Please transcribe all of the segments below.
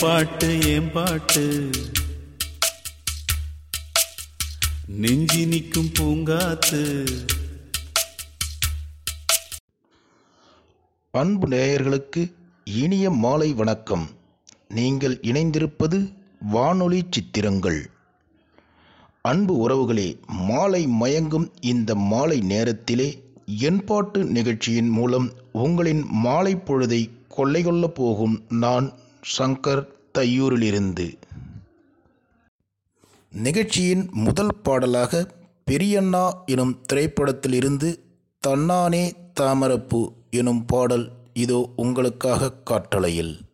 பாட்டு ஏன் பாட்டு? நெஞ்சி நிற்கும் பூங்காத்து. அன்பு நேயர்களுக்கு இனிய மாலை வணக்கம். நீங்கள் இணைந்திருப்பது வானொலி சித்திரங்கள். அன்பு உறவுகளே மாலை மயங்கும் இந்த மாலை நேரத்திலே என்பாட்டு நிகழ்ச்சியின் மூலம் உங்களின் மாலை பொழுதை கொள்ளை கொள்ளப் போகும் நான் சங்கர் தையூரிலிருந்து. நிகழ்ச்சியின் முதல் பாடலாக பெரியண்ணா எனும் திரைப்படத்திலிருந்து தன்னானே தாமரப்பு எனும் பாடல் இதோ உங்களுக்காக காட்டளையில்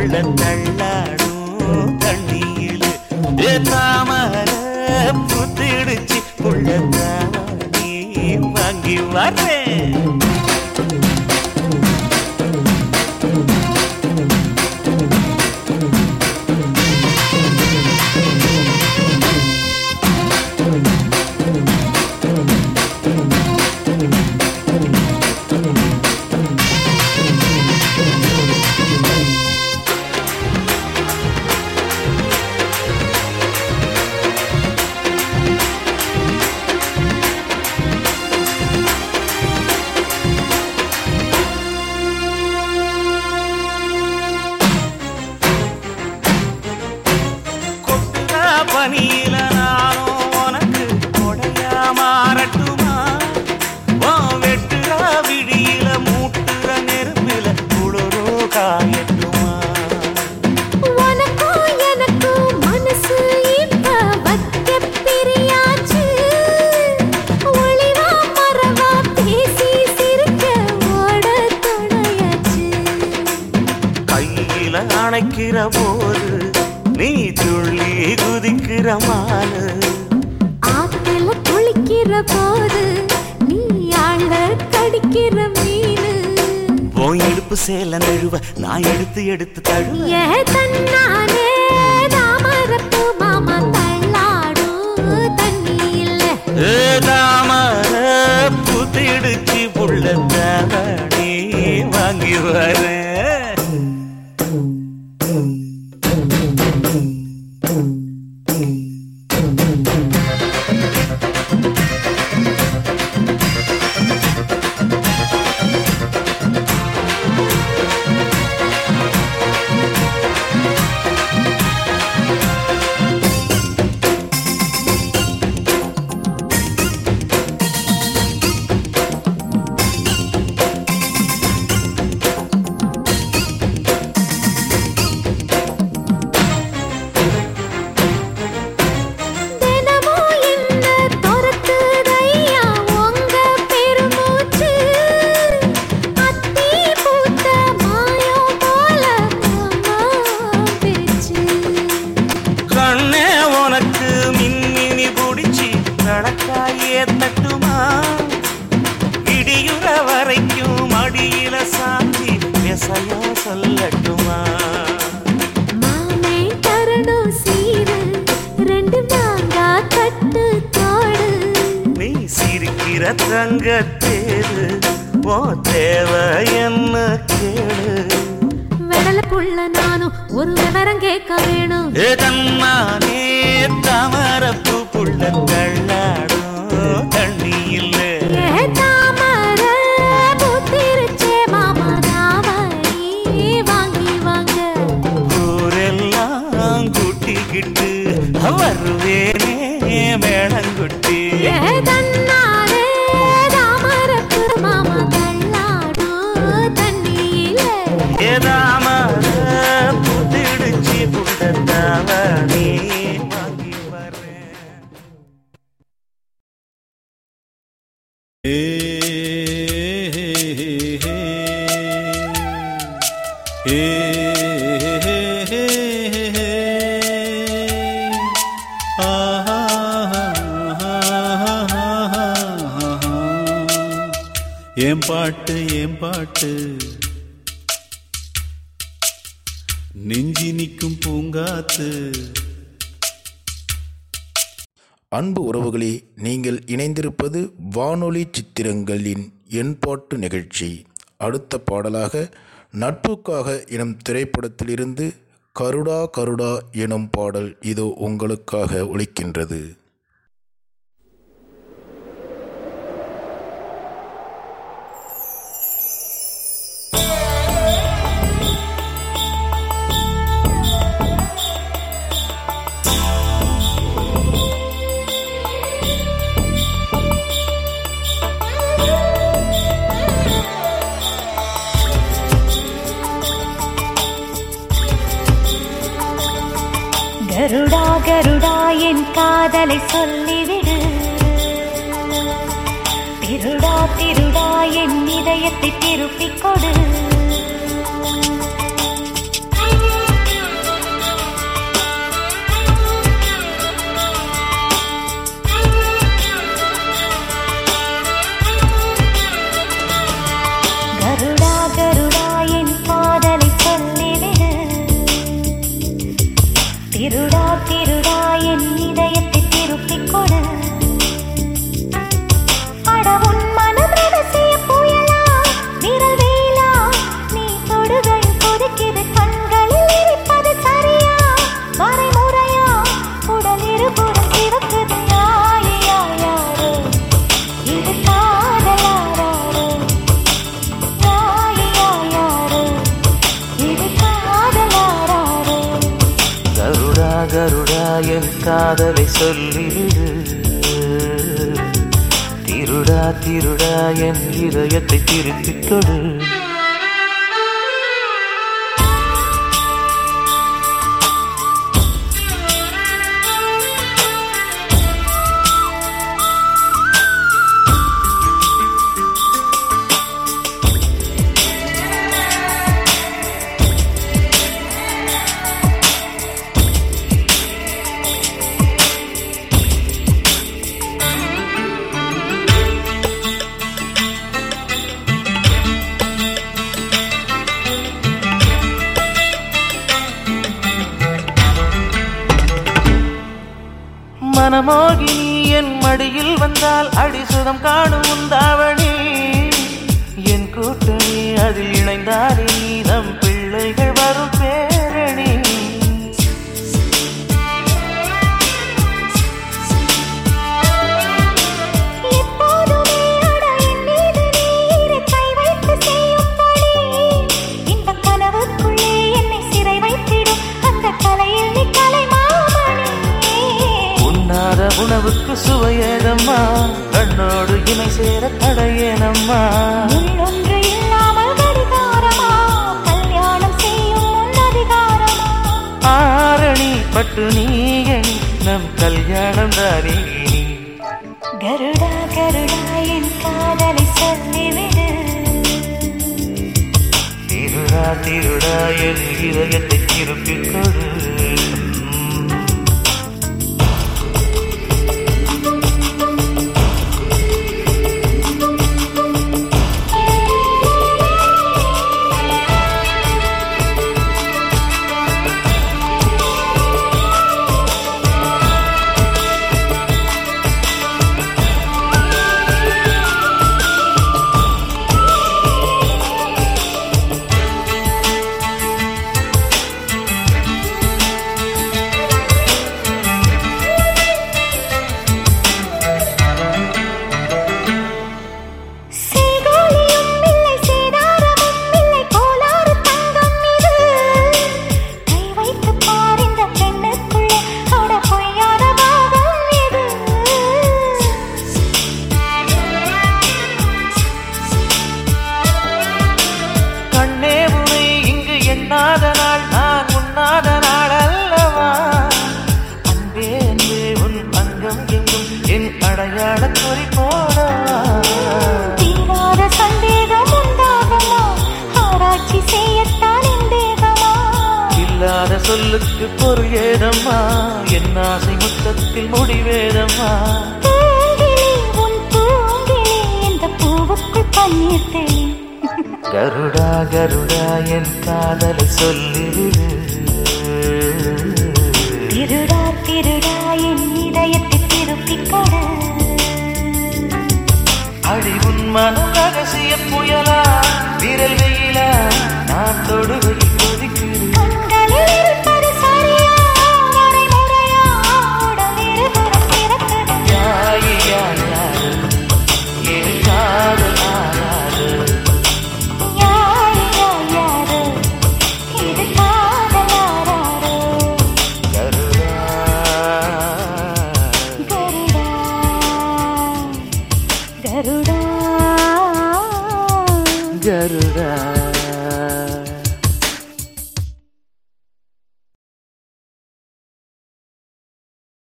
உள்ள தள்ளாடும் தண்ணியில் தாமரை புத்திடுச்சு. புள்ள தாடி வாங்கி வரேன் ஏன் பாட்டு ஏன் பாட்டு. நெஞ்சி நிற்கும் பூங்காத்து. அன்பு உறவுகளே நீங்கள் இணைந்திருப்பது வானொலி சித்திரங்களின் என் பாட்டு நிகழ்ச்சி. அடுத்த பாடலாக நட்புக்காக எனும் திரைப்படத்திலிருந்து கருடா கருடா எனும் பாடல் இதோ உங்களுக்காக ஒழிக்கின்றது என் காதலை சொல்லிவிடு. திருடா திருடா என் இதயத்தை திருப்பிக் கொடு. காதலை சொல்லிடு திருடா திருடா என் இதயத்தை திருப்பிக் கொடு. காணும்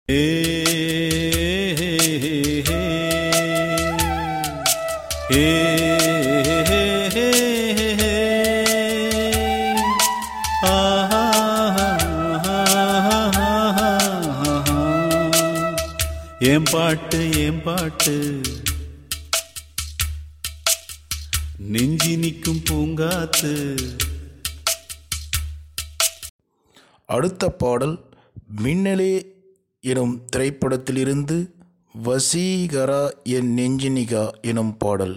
ஏம் பாட்டு ஏம் பாட்டு நெஞ்சி நிற்கும் பூங்காத்து அடுத்த பாடல் மின்னலே எனும் திரைப்படத்திலிருந்து வசீகரா என் நெஞ்சினிகா எனும் பாடல்.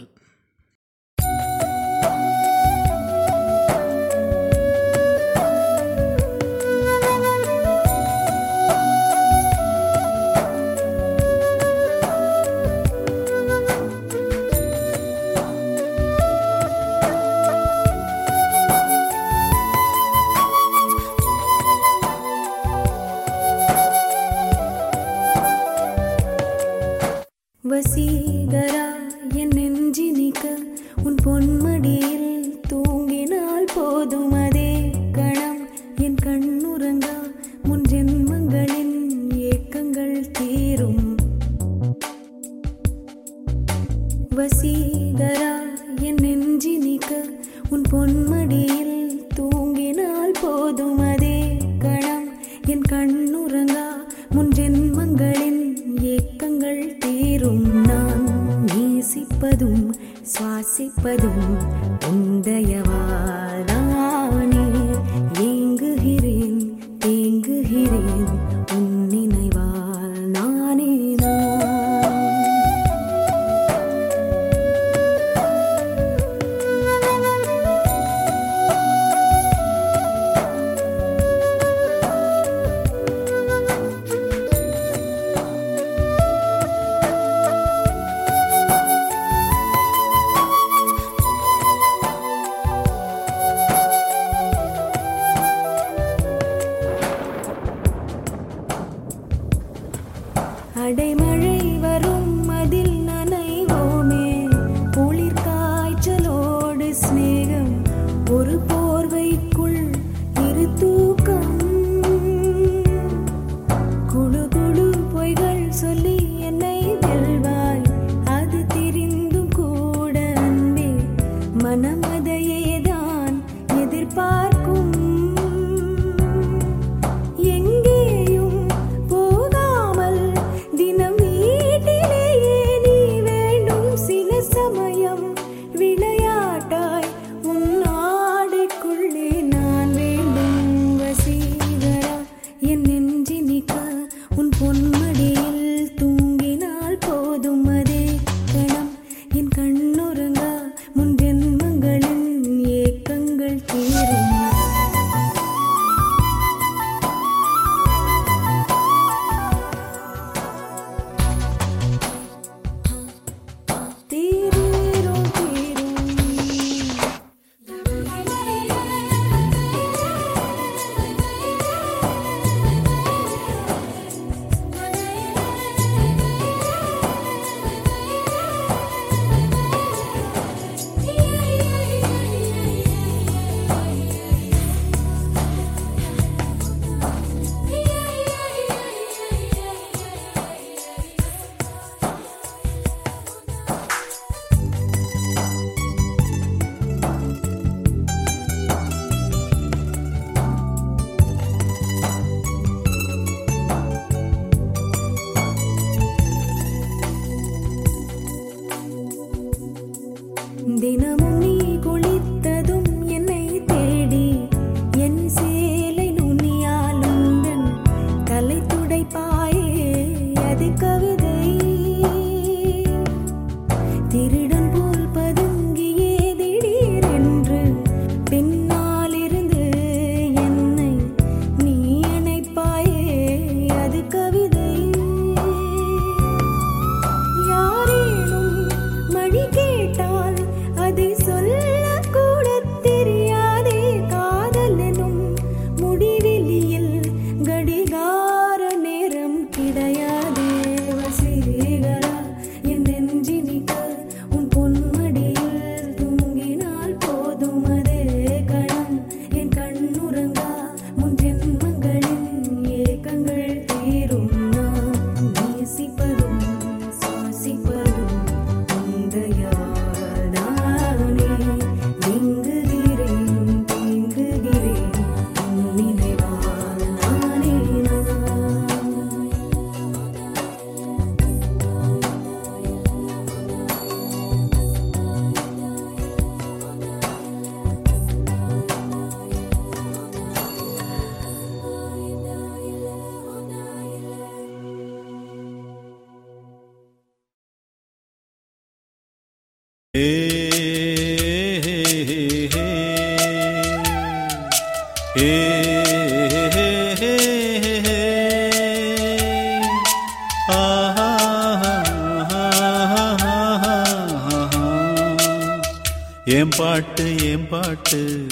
ஏன் பாட்டு ஏன் பாட்டு.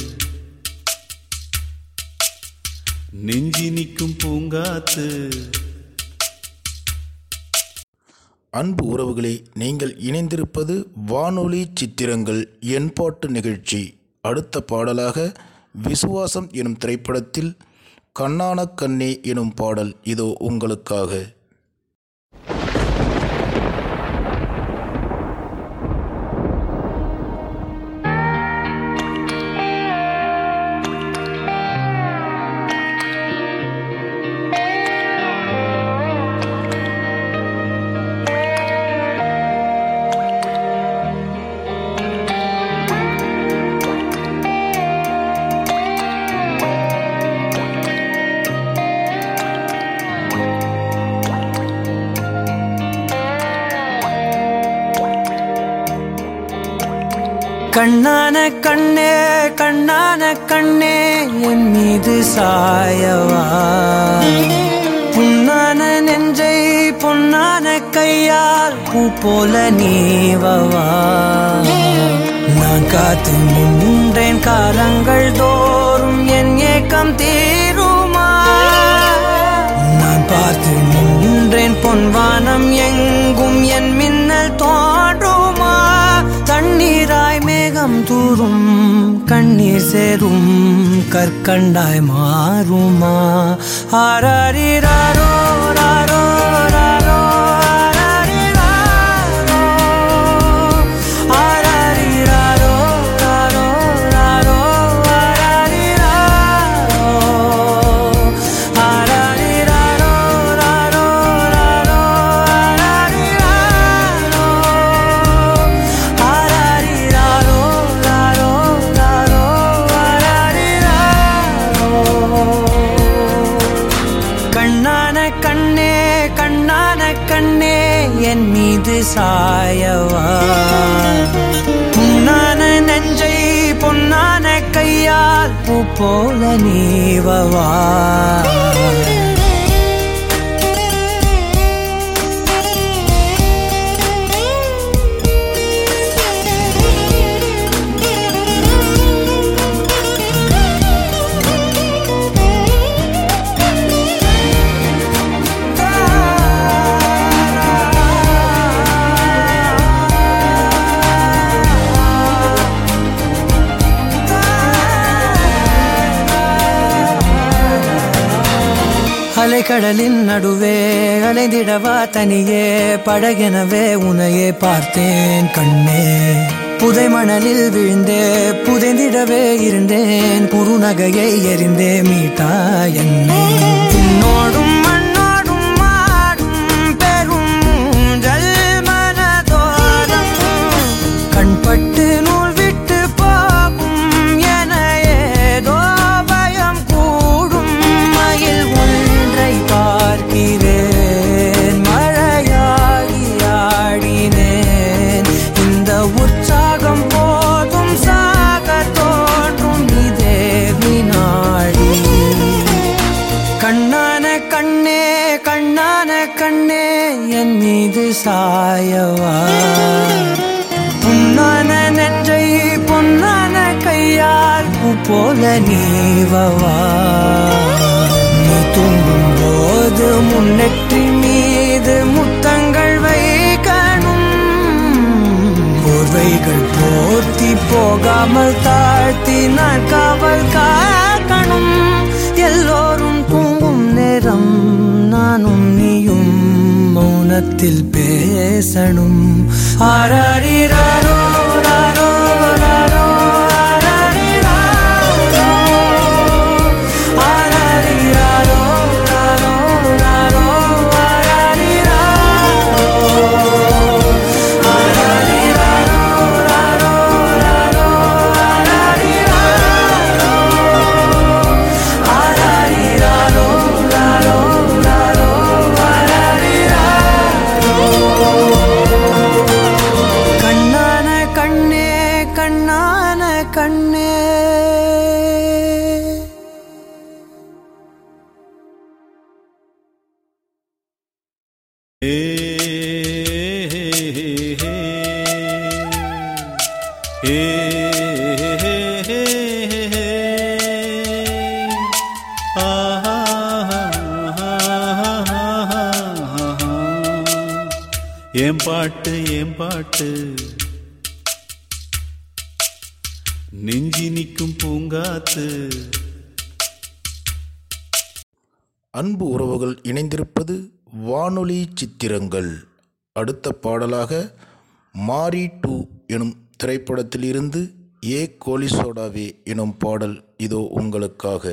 நெஞ்சி நிற்கும் பூங்காத்து. அன்பு உறவுகளே நீங்கள் இணைந்திருப்பது வானொலி சித்திரங்கள் என்பாட்டு நிகழ்ச்சி. அடுத்த பாடலாக விசுவாசம் எனும் திரைப்படத்தில் கண்ணான கண்ணே எனும் பாடல் இதோ உங்களுக்காக. கண்ணான கண்ணே கண்ணான கண்ணே என் மீது சாயவா? புண்ணான நெஞ்சை பொன்னான கையால் பூ போல நீவவா? நான் காத்து நின்றேன் காலங்கள் தோறும் என் ஏக்கம் தீருமா? நான் பார்த்து நின்றேன் பொன்வானம் எங்கும் என் மேகம் தூரும் கண்ணீர் சேரும் கற்கண்டாய் மாறுமா? ஆராரிராரோ போல நீவவா கடலின் நடுவே அலைந்திடவா தனியே படகெனவே உனையே பார்த்தேன் கண்ணே. புதை மணலில் விழுந்தே புதைந்திடவே இருந்தேன். புருநகையை எரிந்தே மீட்டா என்னோடும் சாயவா? புண்ணான நெற்றை பொன்னான கையால் போல நீவவா? நீ தூங்கும் போது முன்னெற்றி மீது முத்தங்கள் வைக்கணும். போர்வைகள் போர்த்தி போகாமல் தாழ்த்தி நான் காவல் காக்கணும். எல்லோரும் மௌனத்தில் பேசணும். ஆராரிராரோ பாடலாக மாரி டூ எனும் திரைப்படத்திலிருந்து ஏ கோலிசோடாவே எனும் பாடல் இதோ உங்களுக்காக.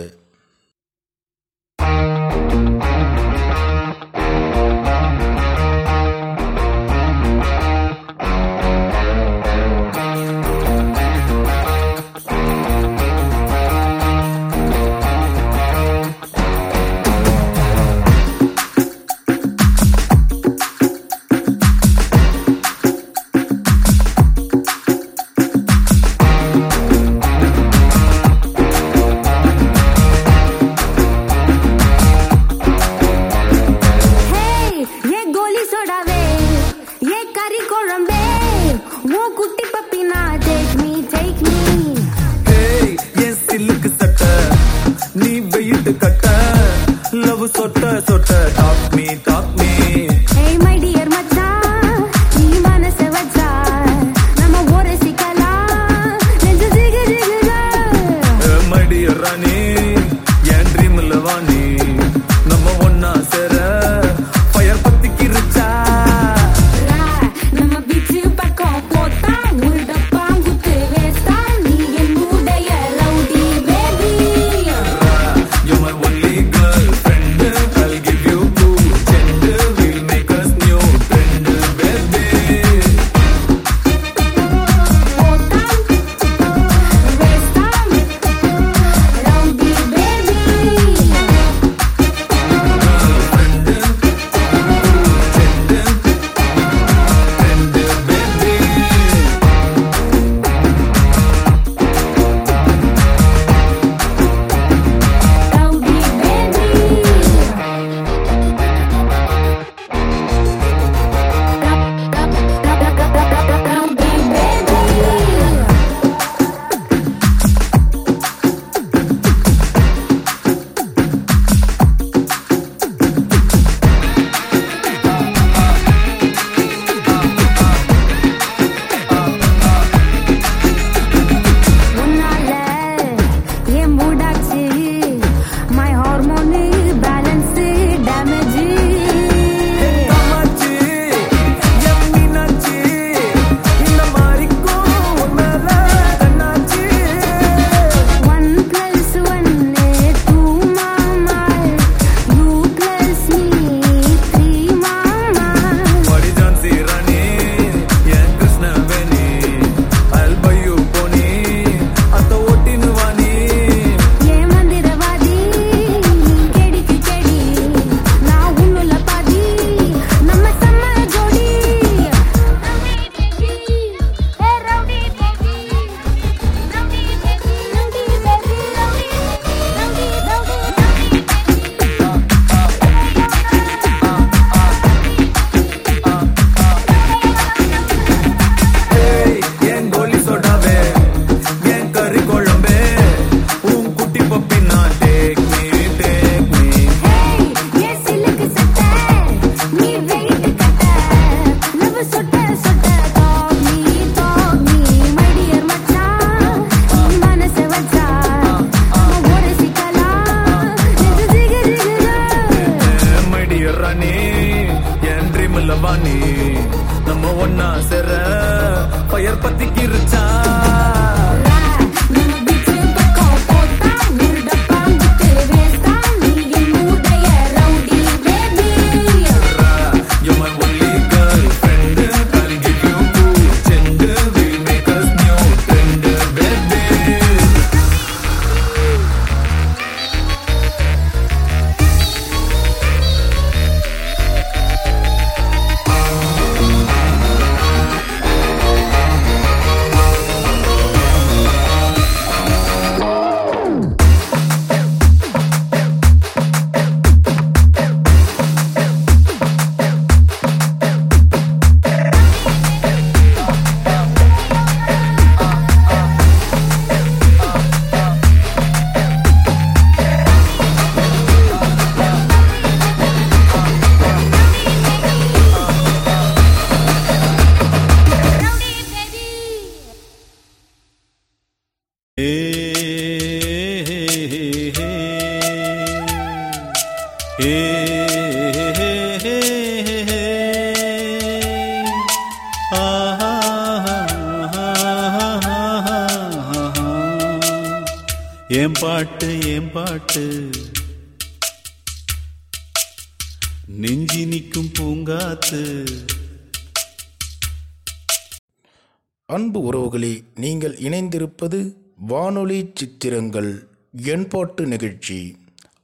சித்திரங்கள் எண்பாட்டு நிகழ்ச்சி.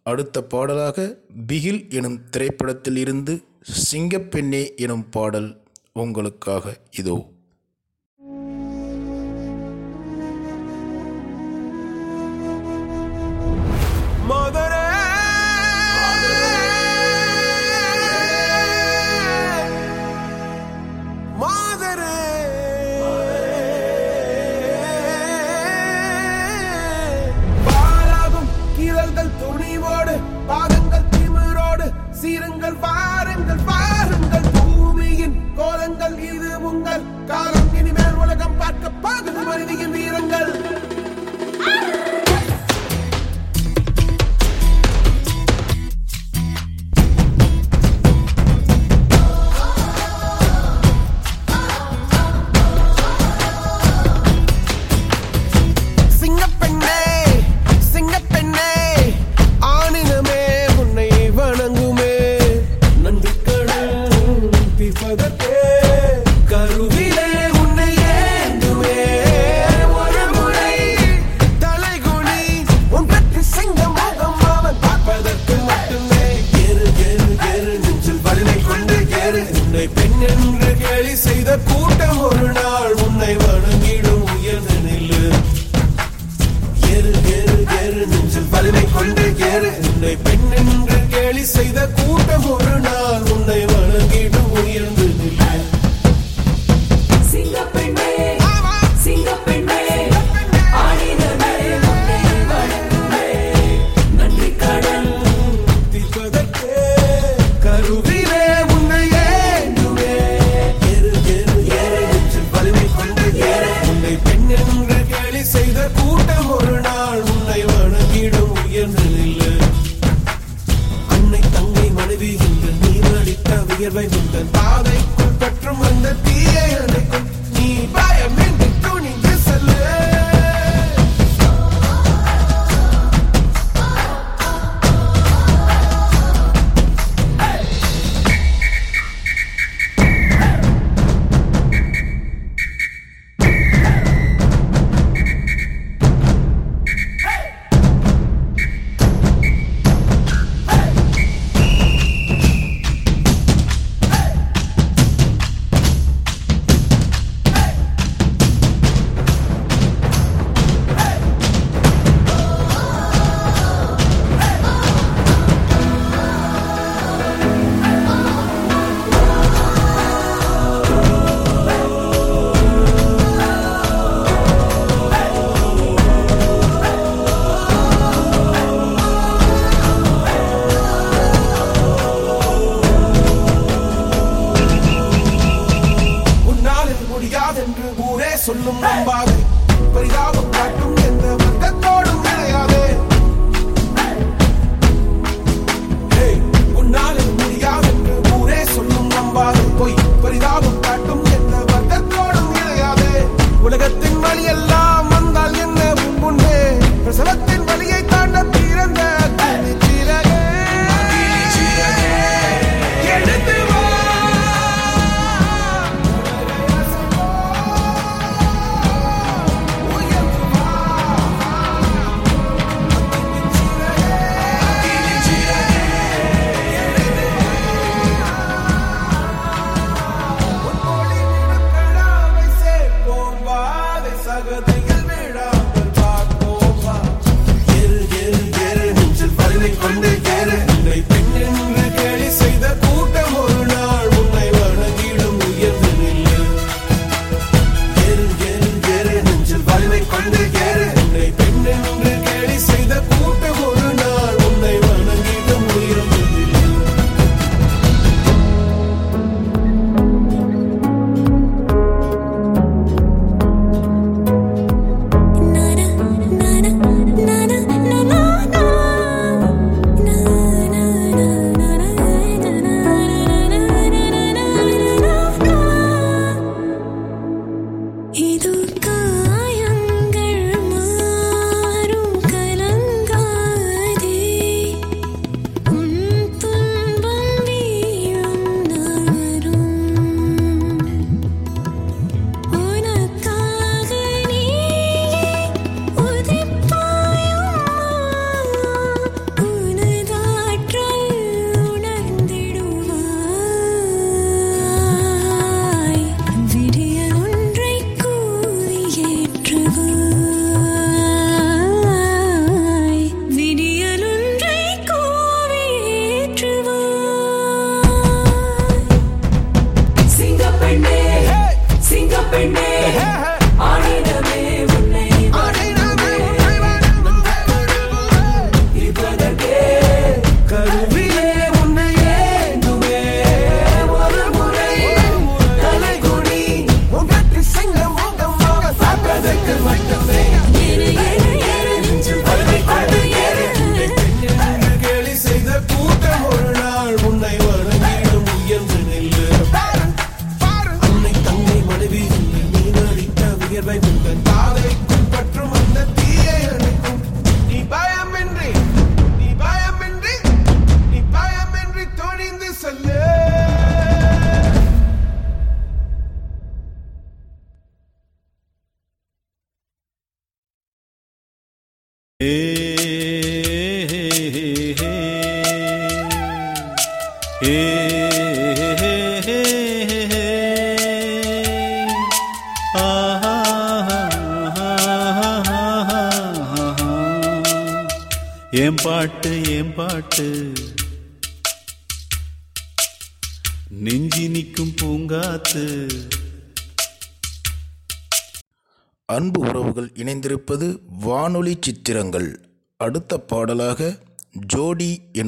அடுத்த பாடலாக பிகில் எனும் திரைப்படத்தில் இருந்து சிங்கப்பெண்ணே எனும் பாடல் உங்களுக்காக இதோ. மத இது உங்கள் காலம் இனிமேல் உலகம் பார்க்க பாகுது மனிதியின் வீரங்கள்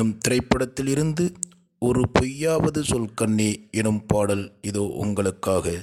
எனும் திரைப்படத்திலிருந்து ஒரு பொய்யாவது சொல் கண்ணே எனும் பாடல் இதோ உங்களுக்காக.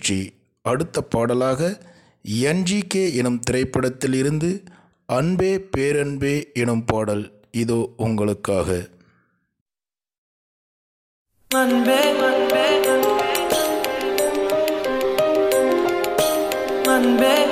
எண்பாட்டு நிகழ்ச்சி அடுத்த பாடலாக என்ஜிகே எனும் திரைப்படத்தில் இருந்து அன்பே பேரன்பே எனும் பாடல். இதோ உங்களுக்காக. அன்பே அன்பே. அன்பே.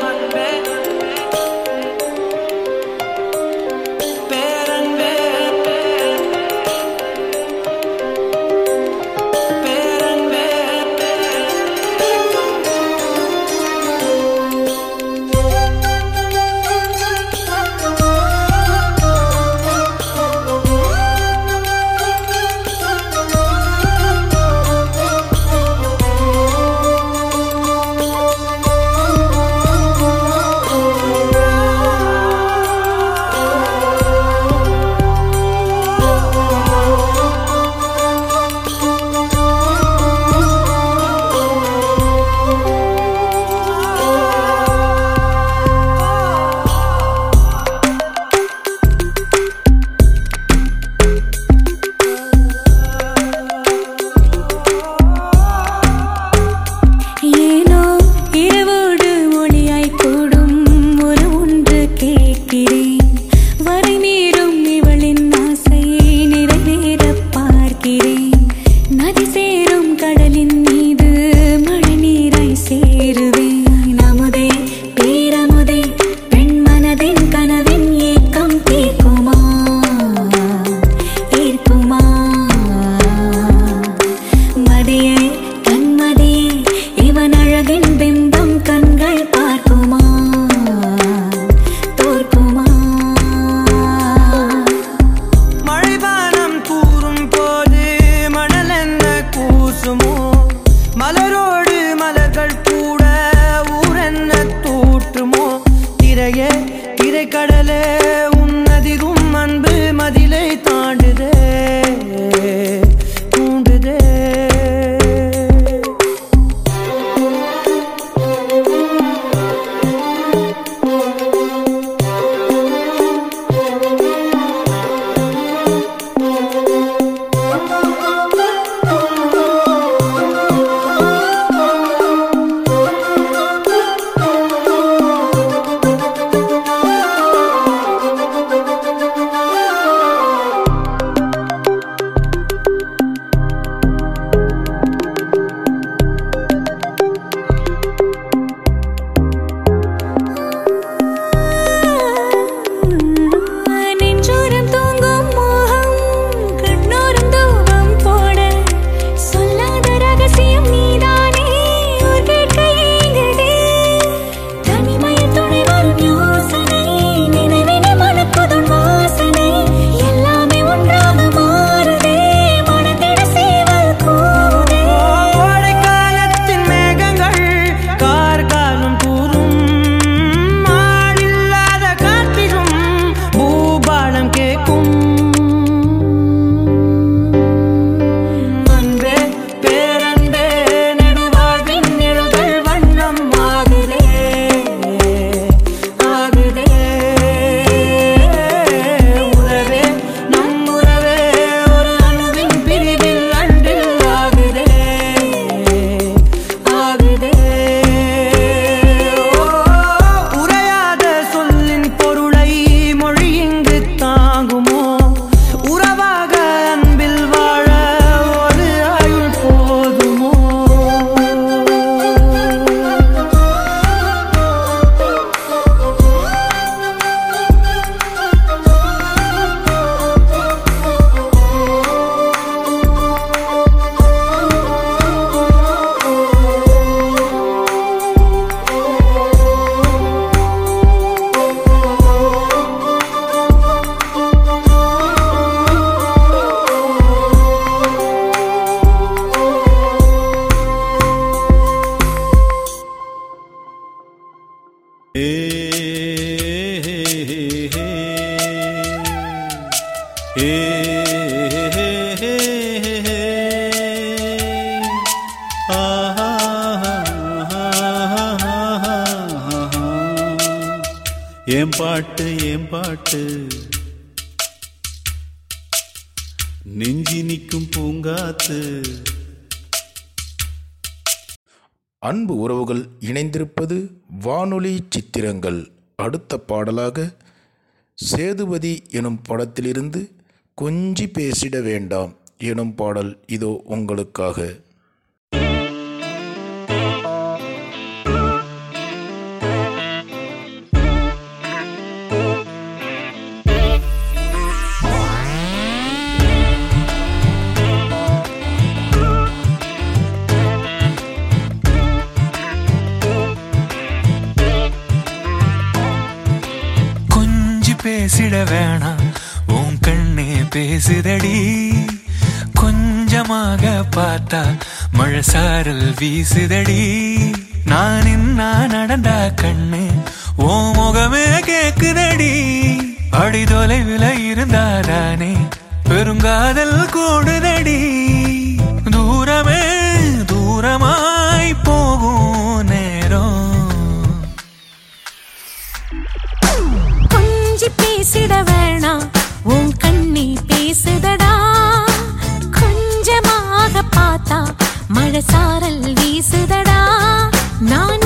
ஏம் பாட்டு ஏம் பாட்டு நெஞ்சி நிற்கும் பூங்காத்து அன்பு உறவுகள் இணைந்திருப்பது வானொலி சித்திரங்கள் அடுத்த பாடலாக சேதுபதி எனும் படத்திலிருந்து கொஞ்சி பேசிட வேண்டாம் எனும் பாடல் இதோ உங்களுக்காக. பேசிட வேணாம். பேசுதடி. கொஞ்சமாக பார்த்தா மழை சாரல் வீசுதடி. நான் என்ன நடந்தா கண்ணு ஓ முகமே கேக்குதடி. அடி தொலைவில் இருந்தாதானே பெருங்காதல் கூடுதடி. தூரமே தூரமாய் போகும் வேணாம். கண்ணி பேசுதடா. கொஞ்சமாக பார்த்தா மழை சாரல் வீசுதடா. நான்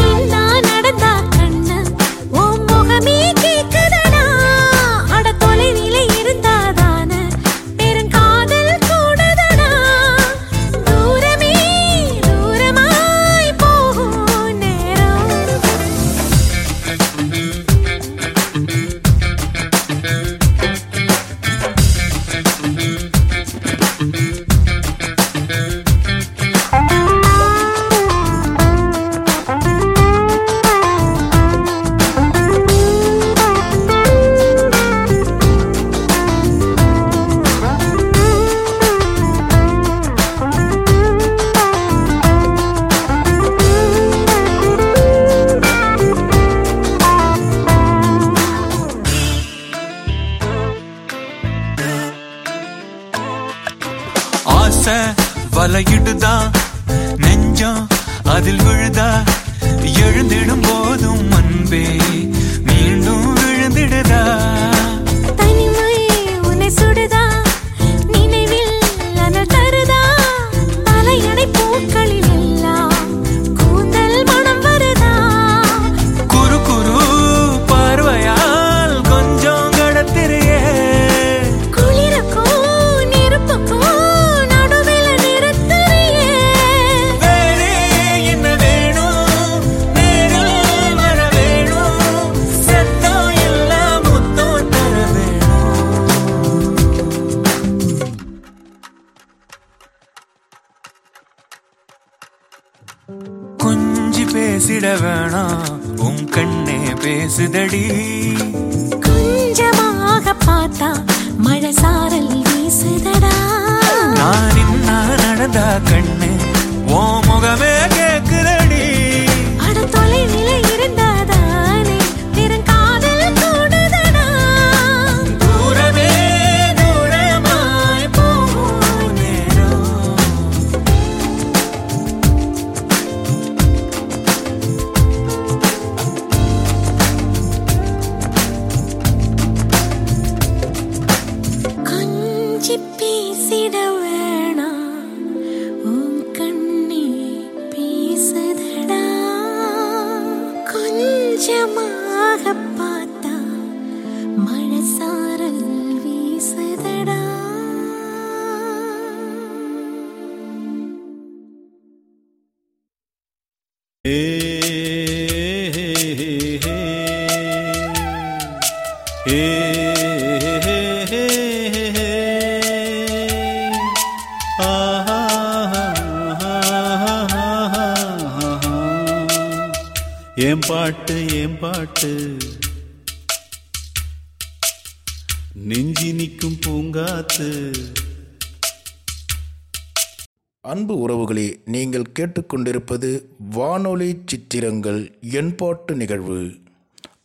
கேட்டுக்கொண்டிருப்பது வானொலி சித்திரங்கள் என்பாட்டு நிகழ்வு.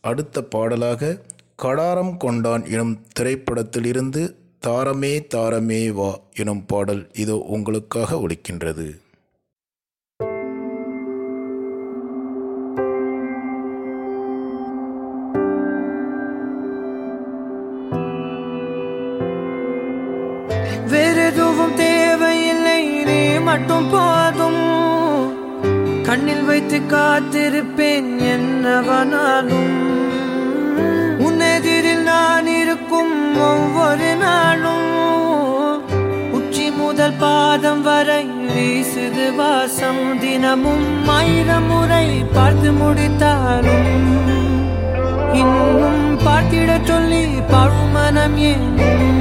அடுத்த பாடலாக கடாரம் கொண்டான் எனும் திரைப்படத்திலிருந்து தாரமே தாரமே வா எனும் பாடல் இது உங்களுக்காக ஒலிக்கின்றது. வேறு எதுவும் தேவையில்லை நீ மட்டும் போதும். கண்ணில் வைத்து காத்திருப்பேன் என்னவனாலும். உன்னெதிரில் நான் இருக்கும் ஒவ்வொரு நாளும். உச்சி முதல் பாதம் வரை வீசுது வாசம் தினமும். ஆயிரம் முறை பார்த்து முடித்தாலும். இன்னும் பார்த்திட சொல்லி பழுமனம் ஏனும்.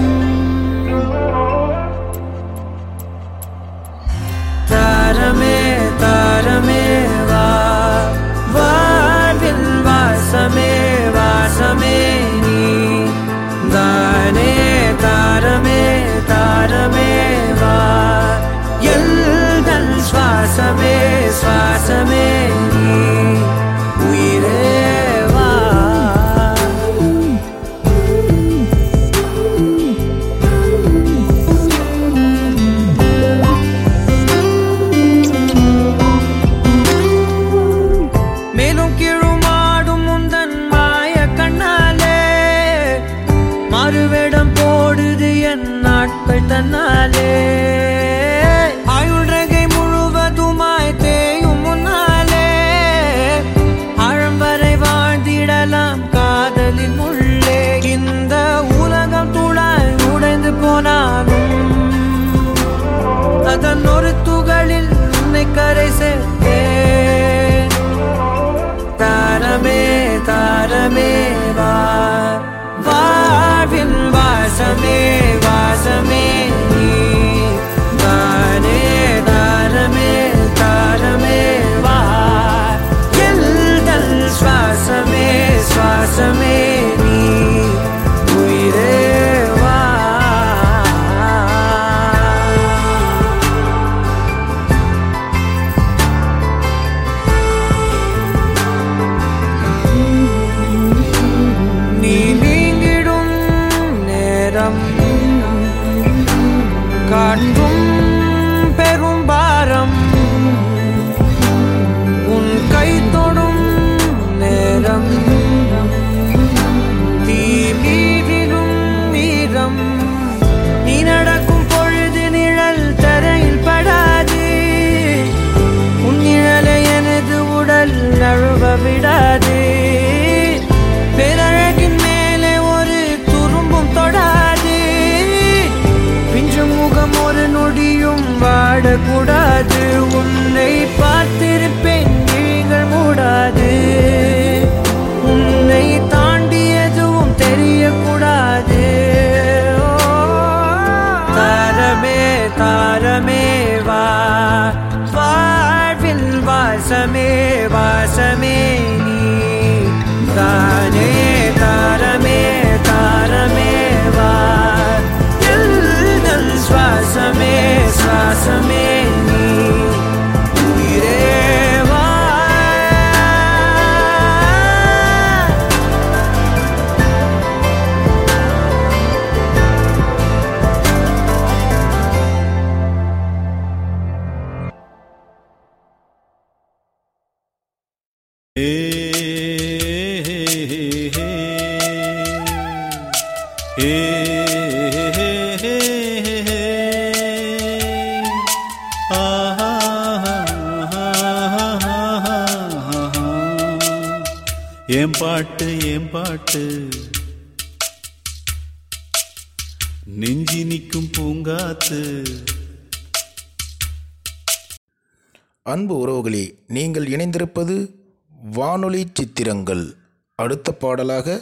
பாடலாக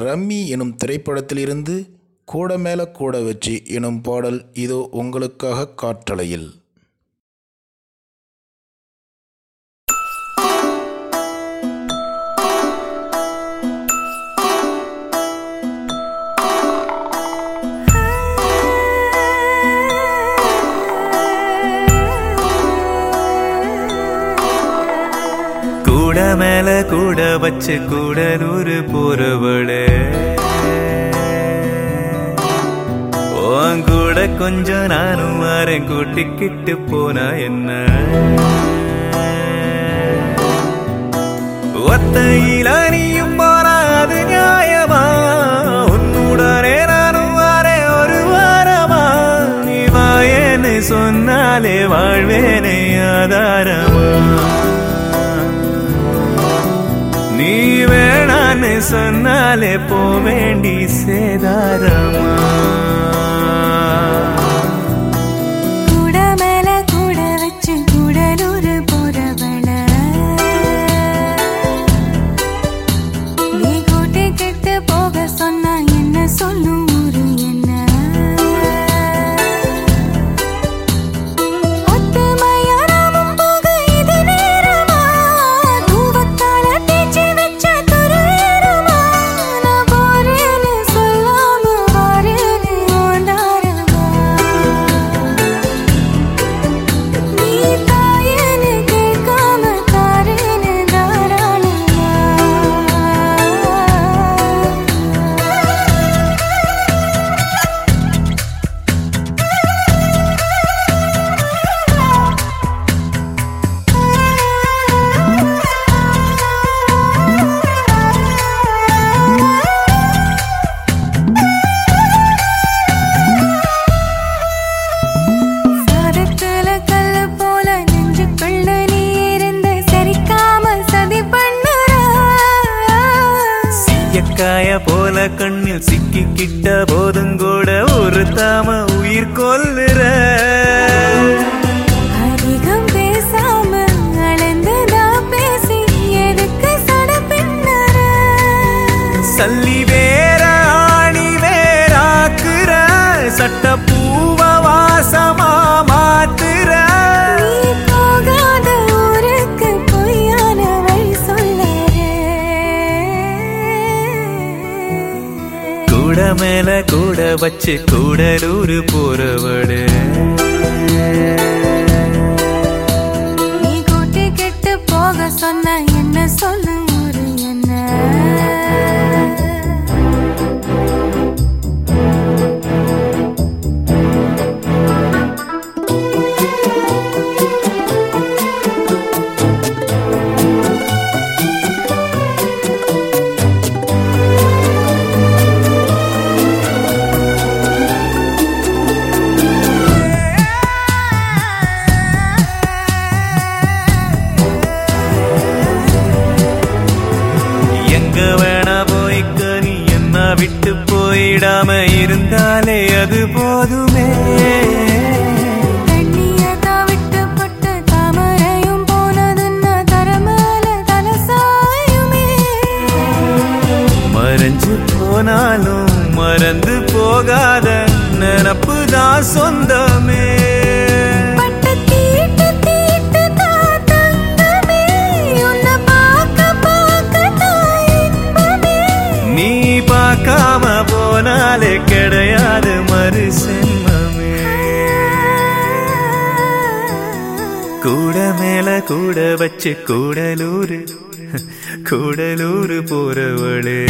ரம்மி எனும் திரைப்படத்திலிருந்து கூட மேல கூட வச்சு எனும் பாடல் இதோ உங்களுக்காக காற்றலையில். மேல கூட வச்சு கூட நூறு போறவளே. உன் கூட கொஞ்சம் நானும் மாறேன் கூட்டிக்கிட்டு போனா என்ன? ஒத்தையில நீயும் போறாது நியாயமா? உன்னுடனே நானும் வாரே ஒரு வாரமா? நீ வாயேன்னு சொன்னாலே வாழ்வேனே ஆதாரம். சொன்னாலே போ வேண்டி சேதாரமா எக்காய போல கண்ணில் சிக்கிக்கிட்ட போதும் கூட ஒரு தாம உயிர் கொல்லுற. அதிகம் பேசாம அளந்துதா பேசி எதுக்கு சட பின்னற சல்லி கூட மேல கூட வச்சு கூடலூரு இன்பமே. நீ பார்க்காம போனாலே கிடையாது மறு சென்மமே கூட மேல கூட வச்சு கூடலூரு கூடலூரு போறவளே.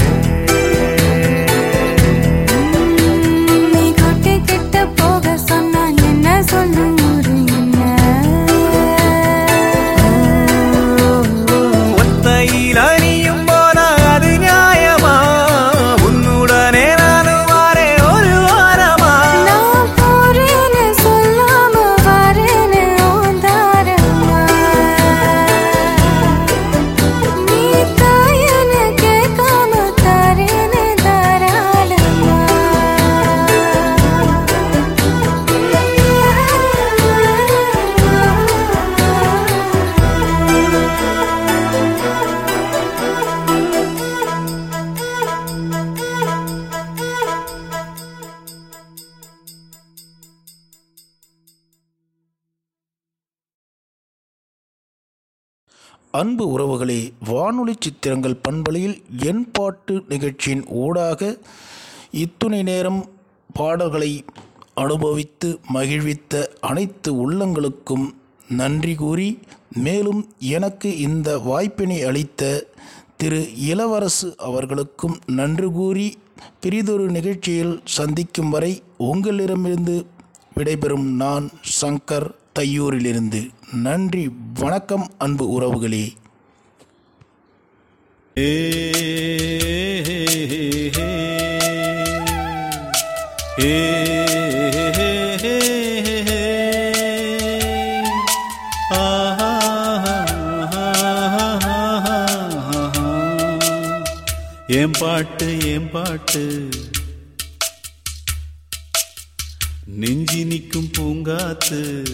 அன்பு உறவுகளே வானொலி சித்திரங்கள் பண்பலையில் என் பாட்டு நிகழ்ச்சியின் ஊடாக இத்துணை நேரம் பாடல்களை அனுபவித்து மகிழ்வித்த அனைத்து உள்ளங்களுக்கும் நன்றி கூறி மேலும் எனக்கு இந்த வாய்ப்பினை அளித்த திரு இளவரசு அவர்களுக்கும் நன்றி கூறி பிரிதொரு நிகழ்ச்சியில் சந்திக்கும் வரை உங்களிடமிருந்து விடைபெறும் நான் சங்கர் தையூரிலிருந்து. நன்றி வணக்கம் அன்பு உறவுகளே. ஏ ஏன் பாட்டு ஏன் பாட்டு? நெஞ்சி நிற்கும் பூங்காத்து.